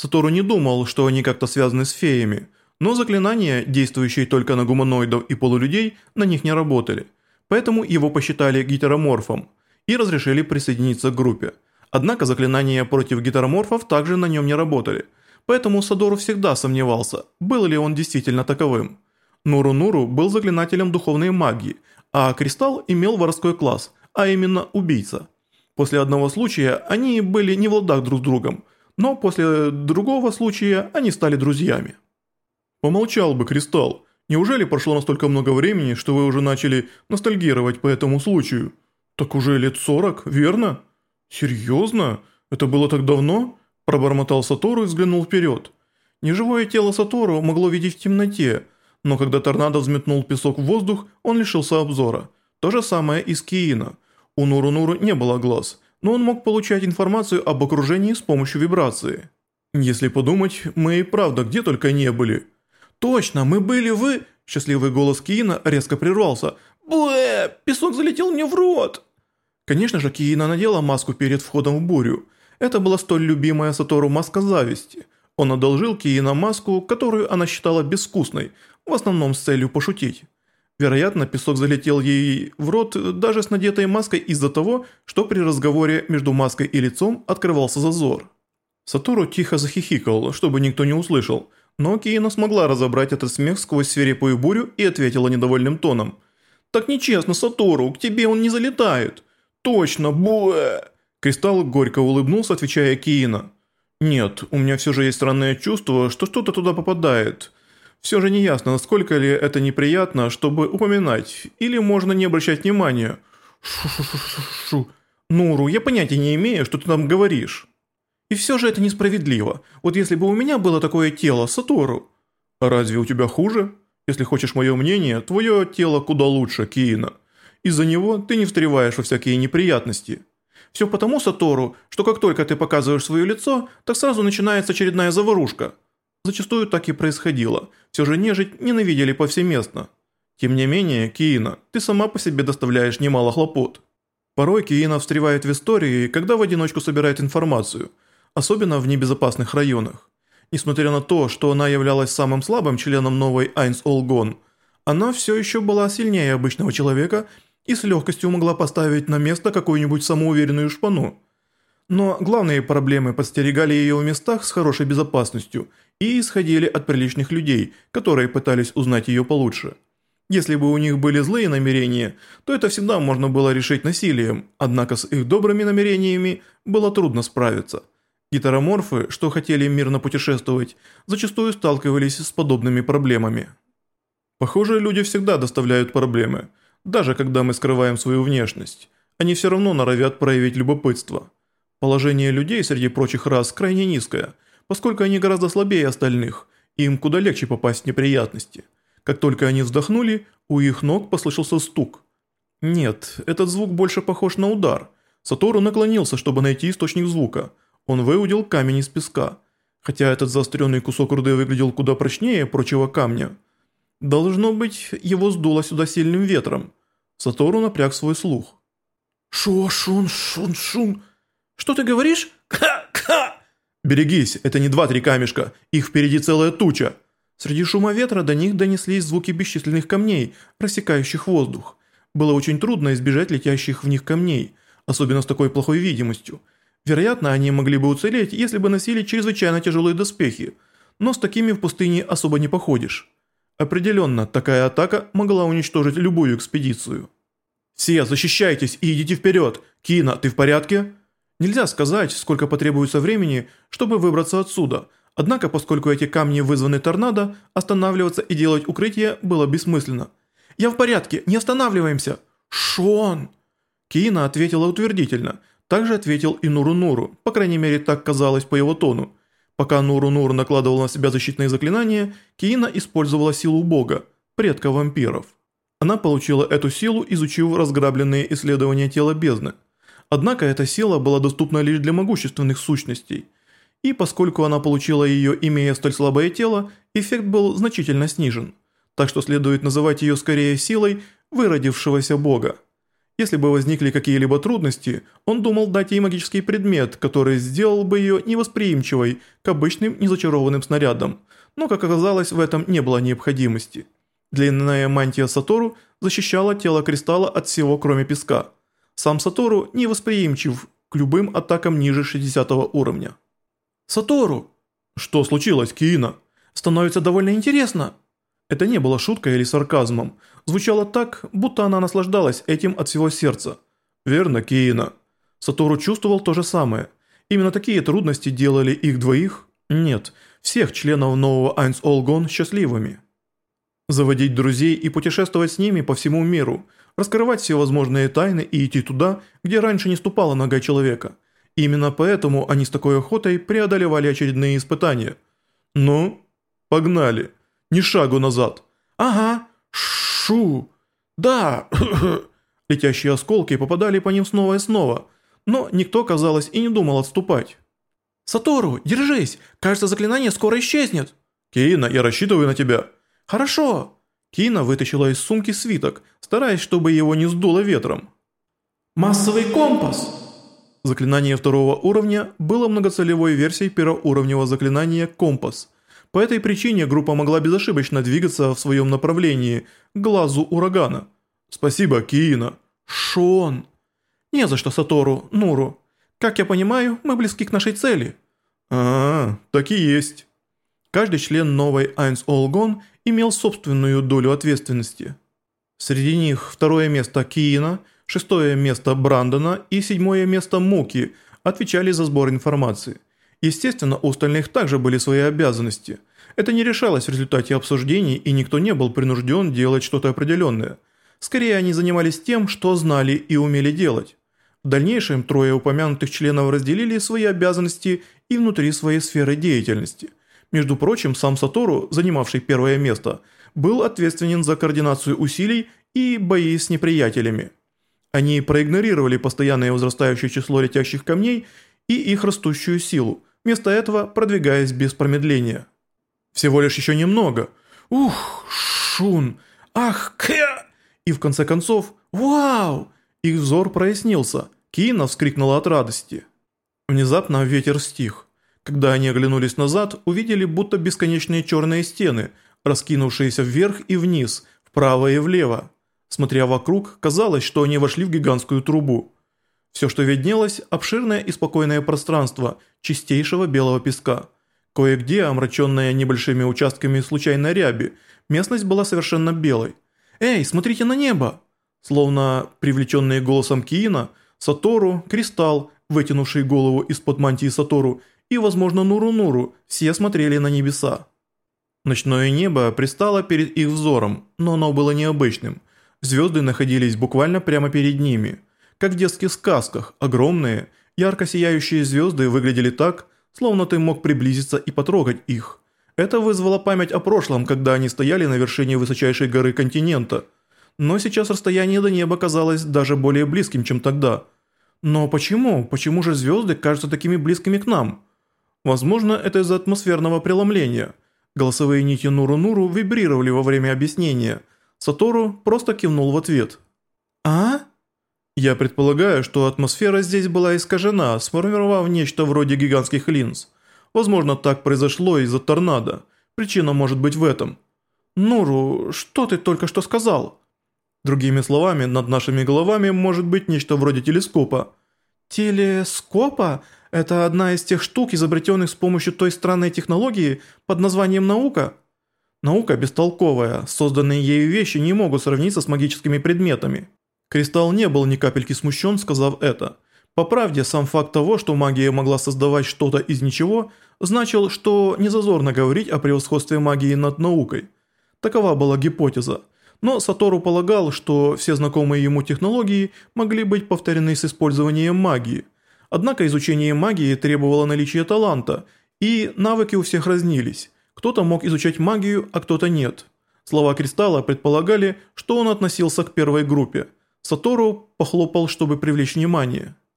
Сатору не думал, что они как-то связаны с феями, но заклинания, действующие только на гуманоидов и полулюдей, на них не работали, поэтому его посчитали гетероморфом и разрешили присоединиться к группе. Однако заклинания против гетероморфов также на нем не работали, поэтому Садору всегда сомневался, был ли он действительно таковым. Нуру-Нуру был заклинателем духовной магии, а Кристалл имел воровской класс, а именно убийца. После одного случая они были не в ладах друг с другом, но после другого случая они стали друзьями. «Помолчал бы, Кристалл. Неужели прошло настолько много времени, что вы уже начали ностальгировать по этому случаю? Так уже лет сорок, верно?» «Серьезно? Это было так давно?» Пробормотал Сатору и взглянул вперед. Неживое тело Сатору могло видеть в темноте, но когда торнадо взметнул песок в воздух, он лишился обзора. То же самое и с Киина. У Нуру-Нуру не было глаз, но он мог получать информацию об окружении с помощью вибрации. Если подумать, мы и правда где только не были. «Точно, мы были вы...» Счастливый голос Киина резко прервался. «Буэ! Песок залетел мне в рот!» Конечно же, Киина надела маску перед входом в бурю. Это была столь любимая Сатору маска зависти. Он одолжил Киина маску, которую она считала безвкусной, в основном с целью пошутить. Вероятно, песок залетел ей в рот даже с надетой маской из-за того, что при разговоре между маской и лицом открывался зазор. Сатору тихо захихикал, чтобы никто не услышал, но Киина смогла разобрать этот смех сквозь свирепую бурю и ответила недовольным тоном. «Так нечестно, Сатору, к тебе он не залетает!» «Точно, буэ!» Кристалл горько улыбнулся, отвечая Киина. «Нет, у меня все же есть странное чувство, что что-то туда попадает. Все же неясно, насколько ли это неприятно, чтобы упоминать, или можно не обращать внимания. Шу-шу-шу-шу-шу. Нуру, я понятия не имею, что ты там говоришь. И все же это несправедливо. Вот если бы у меня было такое тело, Сатору. Разве у тебя хуже? Если хочешь мое мнение, твое тело куда лучше, Киина. Из-за него ты не встреваешь во всякие неприятности. Все потому, Сатору, что как только ты показываешь свое лицо, так сразу начинается очередная заварушка. Зачастую так и происходило. Все же нежить ненавидели повсеместно. Тем не менее, Киина, ты сама по себе доставляешь немало хлопот. Порой Киина встревает в истории, когда в одиночку собирает информацию, особенно в небезопасных районах. Несмотря на то, что она являлась самым слабым членом новой Айнс Олгон, она все еще была сильнее обычного человека и с легкостью могла поставить на место какую-нибудь самоуверенную шпану. Но главные проблемы подстерегали ее в местах с хорошей безопасностью и исходили от приличных людей, которые пытались узнать ее получше. Если бы у них были злые намерения, то это всегда можно было решить насилием, однако с их добрыми намерениями было трудно справиться. Гетероморфы, что хотели мирно путешествовать, зачастую сталкивались с подобными проблемами. Похоже, люди всегда доставляют проблемы – даже когда мы скрываем свою внешность, они все равно норовят проявить любопытство. Положение людей среди прочих рас крайне низкое, поскольку они гораздо слабее остальных, им куда легче попасть в неприятности. Как только они вздохнули, у их ног послышался стук. Нет, этот звук больше похож на удар. Сатору наклонился, чтобы найти источник звука. Он выудил камень из песка. Хотя этот заостренный кусок руды выглядел куда прочнее прочего камня – Должно быть, его сдуло сюда сильным ветром. Сатору напряг свой слух. «Шо-шун-шун-шун...» «Что ты говоришь? Ка-ка!» «Берегись, это не два-три камешка, их впереди целая туча!» Среди шума ветра до них донеслись звуки бесчисленных камней, рассекающих воздух. Было очень трудно избежать летящих в них камней, особенно с такой плохой видимостью. Вероятно, они могли бы уцелеть, если бы носили чрезвычайно тяжелые доспехи, но с такими в пустыне особо не походишь. Определенно, такая атака могла уничтожить любую экспедицию. «Все, защищайтесь и идите вперед! Кина, ты в порядке?» Нельзя сказать, сколько потребуется времени, чтобы выбраться отсюда, однако поскольку эти камни вызваны торнадо, останавливаться и делать укрытие было бессмысленно. «Я в порядке, не останавливаемся!» «Шон!» Кина ответила утвердительно, также ответил и Нуру-Нуру, по крайней мере так казалось по его тону. Пока Нуру-Нур накладывал на себя защитные заклинания, Киина использовала силу бога, предка вампиров. Она получила эту силу, изучив разграбленные исследования тела бездны. Однако эта сила была доступна лишь для могущественных сущностей. И поскольку она получила ее, имея столь слабое тело, эффект был значительно снижен. Так что следует называть ее скорее силой выродившегося бога. Если бы возникли какие-либо трудности, он думал дать ей магический предмет, который сделал бы ее невосприимчивой к обычным незачарованным снарядам, но, как оказалось, в этом не было необходимости. Длинная мантия Сатору защищала тело кристалла от всего, кроме песка. Сам Сатору невосприимчив к любым атакам ниже 60 уровня. «Сатору!» «Что случилось, Киина?» «Становится довольно интересно!» Это не было шуткой или сарказмом. Звучало так, будто она наслаждалась этим от всего сердца. Верно, Киина. Сатору чувствовал то же самое. Именно такие трудности делали их двоих, нет, всех членов нового Айнс Олгон счастливыми. Заводить друзей и путешествовать с ними по всему миру, раскрывать все возможные тайны и идти туда, где раньше не ступала нога человека. Именно поэтому они с такой охотой преодолевали очередные испытания. Ну, погнали. Ни шагу назад. Ага. Шу. Да. Летящие осколки попадали по ним снова и снова, но никто, казалось, и не думал отступать. «Сатору, держись! Кажется, заклинание скоро исчезнет!» «Киина, я рассчитываю на тебя!» «Хорошо!» Кина вытащила из сумки свиток, стараясь, чтобы его не сдуло ветром. «Массовый компас!» Заклинание второго уровня было многоцелевой версией первоуровневого заклинания «Компас», по этой причине группа могла безошибочно двигаться в своем направлении, к глазу урагана. Спасибо, Киина. Шон. Не за что, Сатору, Нуру. Как я понимаю, мы близки к нашей цели. А, так и есть. Каждый член новой Айнс Олгон имел собственную долю ответственности. Среди них второе место Киина, шестое место Брандона и седьмое место Муки отвечали за сбор информации. Естественно, у остальных также были свои обязанности. Это не решалось в результате обсуждений, и никто не был принужден делать что-то определенное. Скорее, они занимались тем, что знали и умели делать. В дальнейшем трое упомянутых членов разделили свои обязанности и внутри своей сферы деятельности. Между прочим, сам Сатору, занимавший первое место, был ответственен за координацию усилий и бои с неприятелями. Они проигнорировали постоянное возрастающее число летящих камней и их растущую силу, вместо этого продвигаясь без промедления. Всего лишь еще немного. Ух, шун, ах, кя! И в конце концов, вау! Их взор прояснился. Кина вскрикнула от радости. Внезапно ветер стих. Когда они оглянулись назад, увидели будто бесконечные черные стены, раскинувшиеся вверх и вниз, вправо и влево. Смотря вокруг, казалось, что они вошли в гигантскую трубу. Все, что виднелось, обширное и спокойное пространство чистейшего белого песка. Кое-где, омраченная небольшими участками случайной ряби, местность была совершенно белой. «Эй, смотрите на небо!» Словно привлеченные голосом Киина, Сатору, Кристалл, вытянувший голову из-под мантии Сатору, и, возможно, Нуру-Нуру, все смотрели на небеса. Ночное небо пристало перед их взором, но оно было необычным. Звезды находились буквально прямо перед ними – как в детских сказках, огромные, ярко сияющие звезды выглядели так, словно ты мог приблизиться и потрогать их. Это вызвало память о прошлом, когда они стояли на вершине высочайшей горы континента. Но сейчас расстояние до неба казалось даже более близким, чем тогда. Но почему? Почему же звезды кажутся такими близкими к нам? Возможно, это из-за атмосферного преломления. Голосовые нити Нуру-Нуру вибрировали во время объяснения. Сатору просто кивнул в ответ. «А?» Я предполагаю, что атмосфера здесь была искажена, сформировав нечто вроде гигантских линз. Возможно, так произошло из-за торнадо. Причина может быть в этом. Нуру, что ты только что сказал? Другими словами, над нашими головами может быть нечто вроде телескопа. Телескопа? Это одна из тех штук, изобретенных с помощью той странной технологии под названием наука? Наука бестолковая, созданные ею вещи не могут сравниться с магическими предметами. Кристалл не был ни капельки смущен, сказав это. По правде, сам факт того, что магия могла создавать что-то из ничего, значил, что незазорно говорить о превосходстве магии над наукой. Такова была гипотеза. Но Сатору полагал, что все знакомые ему технологии могли быть повторены с использованием магии. Однако изучение магии требовало наличия таланта, и навыки у всех разнились. Кто-то мог изучать магию, а кто-то нет. Слова Кристалла предполагали, что он относился к первой группе – Сатору похлопал, чтобы привлечь внимание –